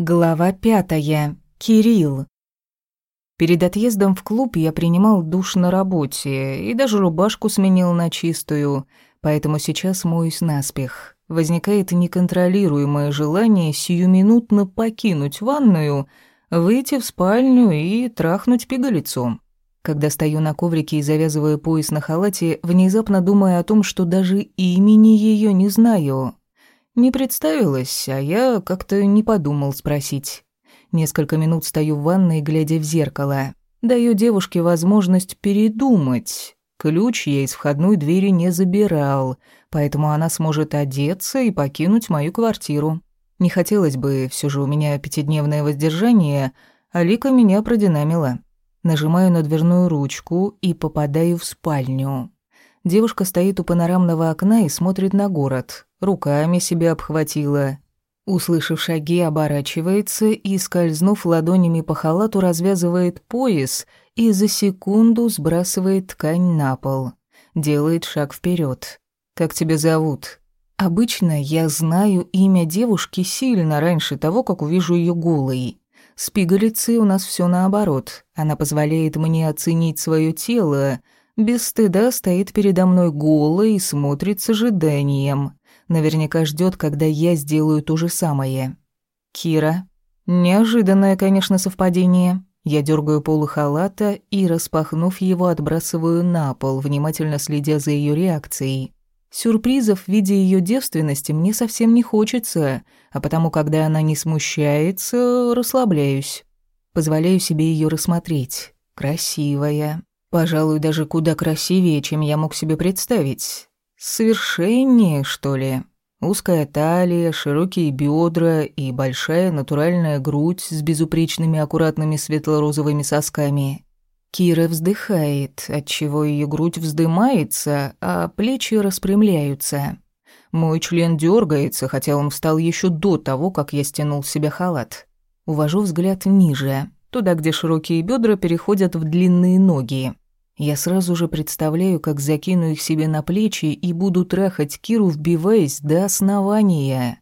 Глава пятая. Кирилл. Перед отъездом в клуб я принимал душ на работе и даже рубашку сменил на чистую, поэтому сейчас моюсь наспех. Возникает неконтролируемое желание сиюминутно покинуть ванную, выйти в спальню и трахнуть пигалицом. Когда стою на коврике и завязываю пояс на халате, внезапно думаю о том, что даже имени ее не знаю, не представилась, а я как-то не подумал спросить. Несколько минут стою в ванной, глядя в зеркало. Даю девушке возможность передумать. Ключ я из входной двери не забирал, поэтому она сможет одеться и покинуть мою квартиру. Не хотелось бы, все же у меня пятидневное воздержание, а Лика меня продинамила. Нажимаю на дверную ручку и попадаю в спальню. Девушка стоит у панорамного окна и смотрит на город руками себя обхватила. Услышав шаги, оборачивается и, скользнув ладонями по халату, развязывает пояс и за секунду сбрасывает ткань на пол. Делает шаг вперед. «Как тебя зовут?» Обычно я знаю имя девушки сильно раньше того, как увижу ее голой. С пигалицей у нас все наоборот. Она позволяет мне оценить свое тело. Без стыда стоит передо мной голой и смотрит с ожиданием. Наверняка ждет, когда я сделаю то же самое. Кира. Неожиданное, конечно, совпадение. Я дергаю полы халата и, распахнув его, отбрасываю на пол, внимательно следя за ее реакцией. Сюрпризов в виде ее девственности мне совсем не хочется, а потому, когда она не смущается, расслабляюсь. Позволяю себе ее рассмотреть. Красивая. Пожалуй, даже куда красивее, чем я мог себе представить. Совершеннее, что ли. Узкая талия, широкие бедра и большая натуральная грудь с безупречными аккуратными светло-розовыми сосками. Кира вздыхает, отчего ее грудь вздымается, а плечи распрямляются. Мой член дергается, хотя он встал еще до того, как я стянул себе халат. Увожу взгляд ниже, туда, где широкие бедра переходят в длинные ноги. Я сразу же представляю, как закину их себе на плечи и буду трахать Киру, вбиваясь до основания.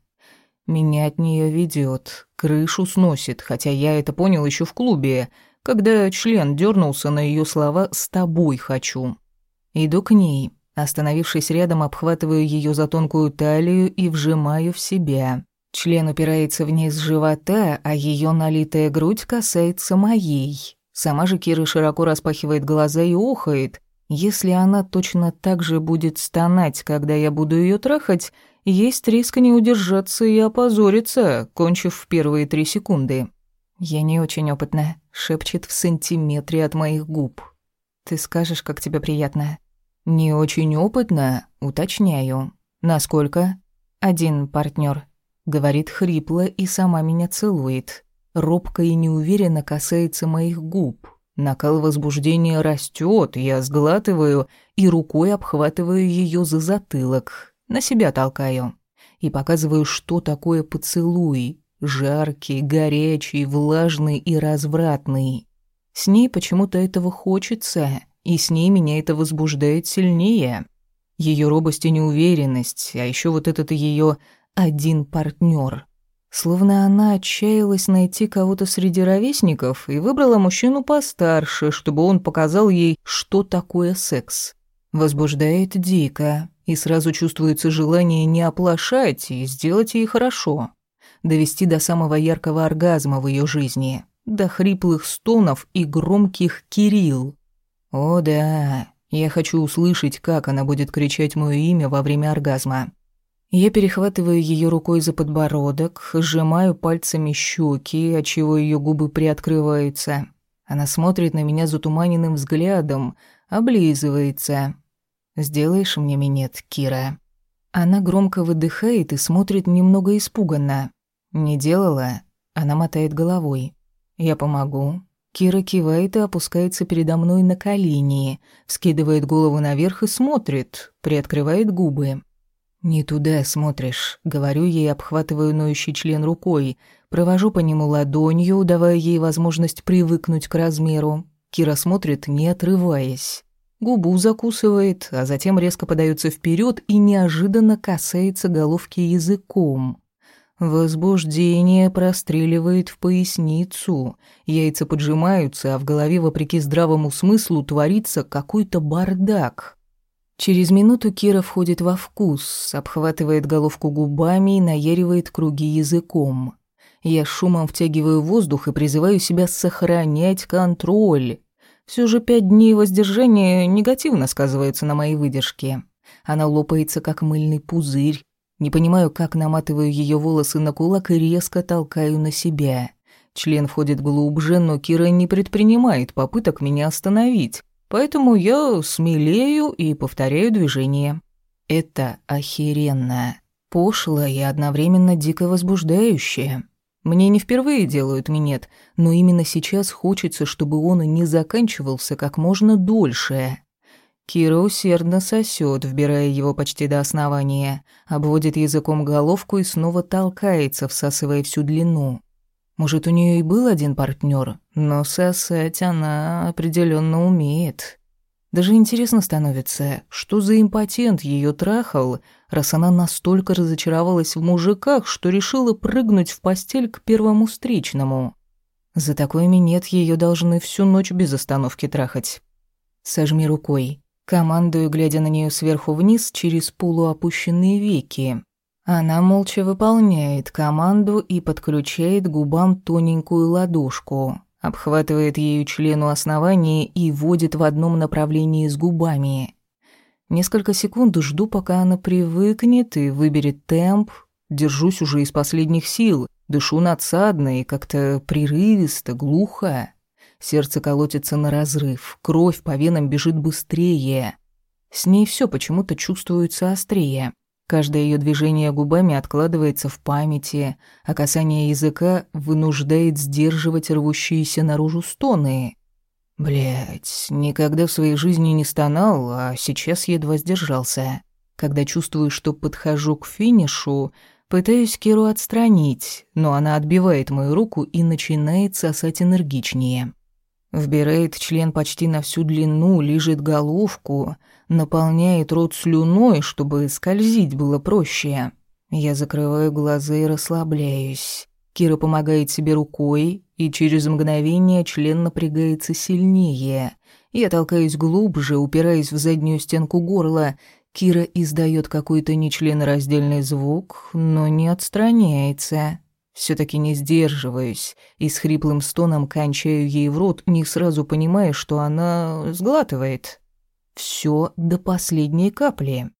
Меня от нее ведет, крышу сносит, хотя я это понял еще в клубе, когда член дернулся на ее слова «с тобой хочу». Иду к ней, остановившись рядом, обхватываю ее за тонкую талию и вжимаю в себя. Член упирается вниз живота, а ее налитая грудь касается моей. Сама же Кира широко распахивает глаза и ухает. Если она точно так же будет стонать, когда я буду ее трахать, есть риск не удержаться и опозориться, кончив в первые три секунды. «Я не очень опытна, — шепчет в сантиметре от моих губ. «Ты скажешь, как тебе приятно». «Не очень опытная», — уточняю. «Насколько?» «Один партнер, говорит хрипло и сама меня целует робко и неуверенно касается моих губ. Накал возбуждения растет, я сглатываю и рукой обхватываю ее за затылок, на себя толкаю и показываю, что такое поцелуй. Жаркий, горячий, влажный и развратный. С ней почему-то этого хочется, и с ней меня это возбуждает сильнее. Ее робость и неуверенность, а еще вот этот ее один партнер. Словно она отчаялась найти кого-то среди ровесников и выбрала мужчину постарше, чтобы он показал ей, что такое секс. Возбуждает дико, и сразу чувствуется желание не оплошать и сделать ей хорошо. Довести до самого яркого оргазма в ее жизни, до хриплых стонов и громких кирилл. О да, я хочу услышать, как она будет кричать мое имя во время оргазма. Я перехватываю ее рукой за подбородок, сжимаю пальцами щеки, отчего ее губы приоткрываются. Она смотрит на меня затуманенным взглядом, облизывается. «Сделаешь мне минет, Кира?» Она громко выдыхает и смотрит немного испуганно. «Не делала?» Она мотает головой. «Я помогу». Кира кивает и опускается передо мной на колени, вскидывает голову наверх и смотрит, приоткрывает губы. «Не туда смотришь», — говорю ей, обхватываю ноющий член рукой, провожу по нему ладонью, давая ей возможность привыкнуть к размеру. Кира смотрит, не отрываясь. Губу закусывает, а затем резко подается вперед и неожиданно касается головки языком. Возбуждение простреливает в поясницу. Яйца поджимаются, а в голове, вопреки здравому смыслу, творится какой-то бардак. Через минуту Кира входит во вкус, обхватывает головку губами и наяривает круги языком. Я шумом втягиваю воздух и призываю себя сохранять контроль. Все же пять дней воздержания негативно сказываются на моей выдержке. Она лопается, как мыльный пузырь. Не понимаю, как наматываю ее волосы на кулак и резко толкаю на себя. Член входит глубже, но Кира не предпринимает попыток меня остановить. Поэтому я смелею и повторяю движение. Это охеренное, пошлое и одновременно дико возбуждающее. Мне не впервые делают минет, но именно сейчас хочется, чтобы он не заканчивался как можно дольше. Кира усердно сосет, вбирая его почти до основания, обводит языком головку и снова толкается, всасывая всю длину. Может, у нее и был один партнер, но сосать она определенно умеет. Даже интересно становится, что за импотент ее трахал, раз она настолько разочаровалась в мужиках, что решила прыгнуть в постель к первому встречному. За такой минет ее должны всю ночь без остановки трахать. Сожми рукой. Командую, глядя на нее сверху вниз через полуопущенные веки. Она молча выполняет команду и подключает губам тоненькую ладошку, обхватывает ею члену основания и вводит в одном направлении с губами. Несколько секунд жду, пока она привыкнет и выберет темп. Держусь уже из последних сил, дышу надсадно и как-то прерывисто, глухо. Сердце колотится на разрыв, кровь по венам бежит быстрее. С ней все почему-то чувствуется острее. Каждое ее движение губами откладывается в памяти, а касание языка вынуждает сдерживать рвущиеся наружу стоны. Блять, никогда в своей жизни не стонал, а сейчас едва сдержался. Когда чувствую, что подхожу к финишу, пытаюсь Киру отстранить, но она отбивает мою руку и начинает сосать энергичнее. Вбирает член почти на всю длину, лижет головку, наполняет рот слюной, чтобы скользить было проще. Я закрываю глаза и расслабляюсь. Кира помогает себе рукой, и через мгновение член напрягается сильнее. Я толкаюсь глубже, упираясь в заднюю стенку горла. Кира издает какой-то нечленораздельный звук, но не отстраняется. Все-таки не сдерживаясь и с хриплым стоном кончаю ей в рот, не сразу понимая, что она сглатывает. Все до последней капли.